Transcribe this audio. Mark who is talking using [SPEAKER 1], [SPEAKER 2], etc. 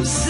[SPEAKER 1] I'm